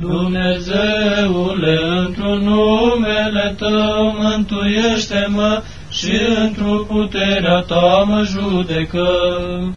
Dumnezeule, într-un numele Tău mântuiește-mă și într-o puterea Ta mă judecă.